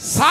Sahiba!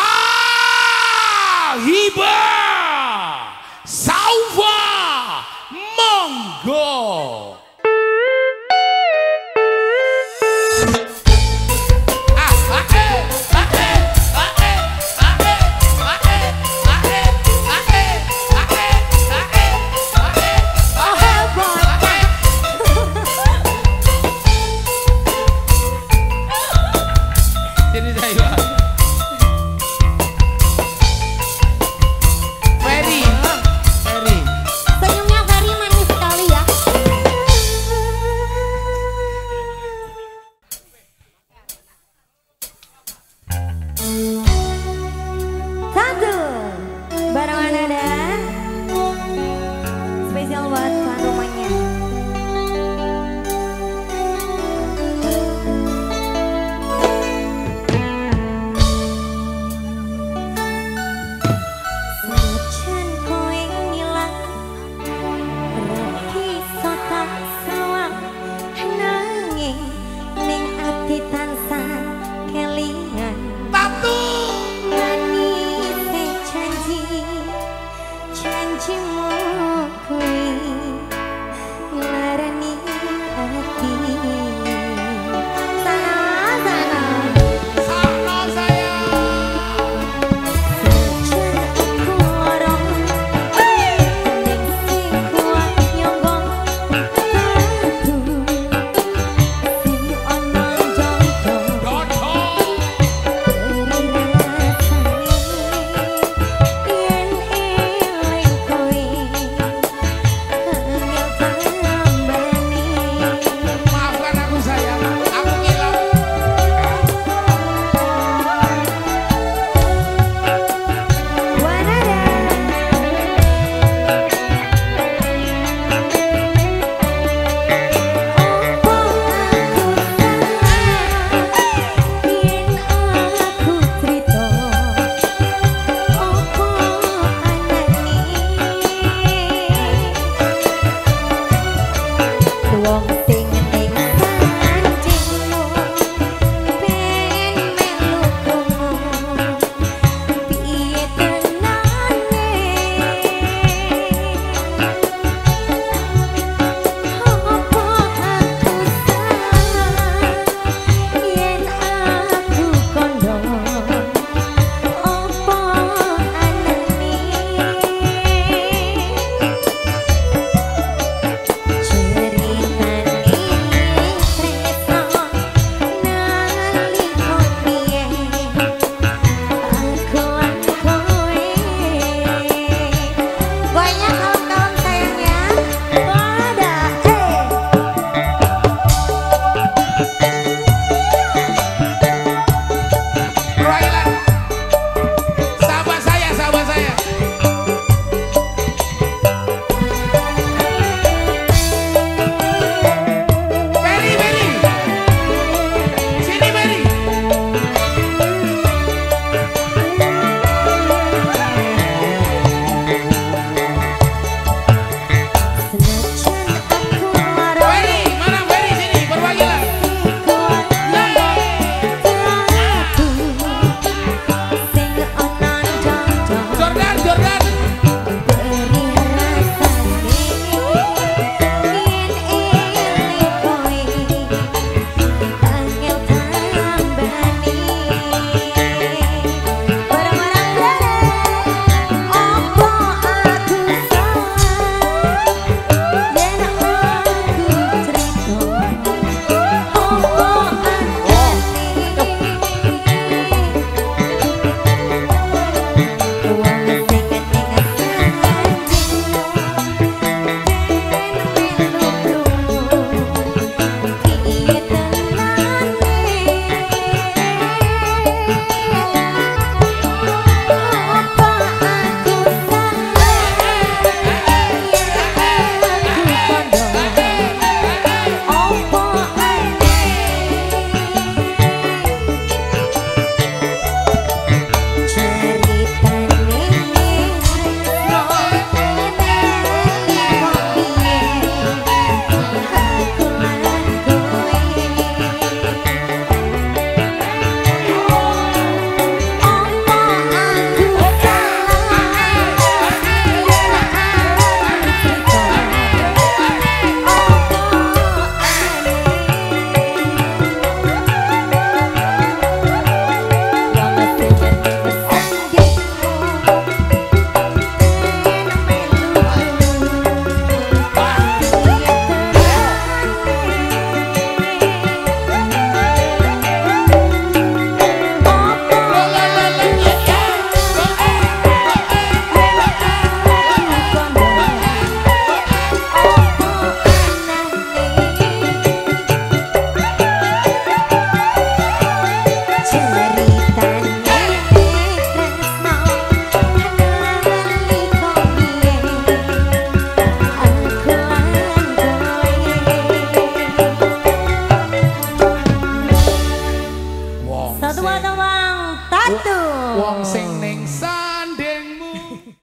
Oh. Barrio